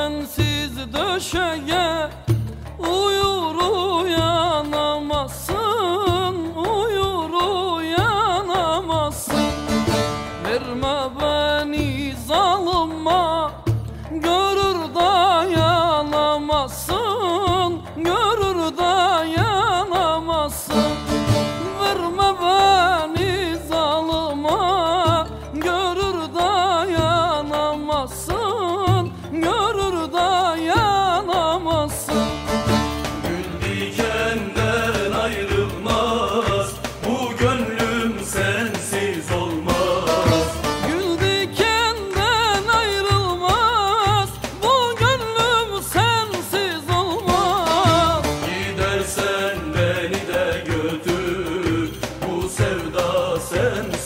sensiz döşeye uyur uyan yarın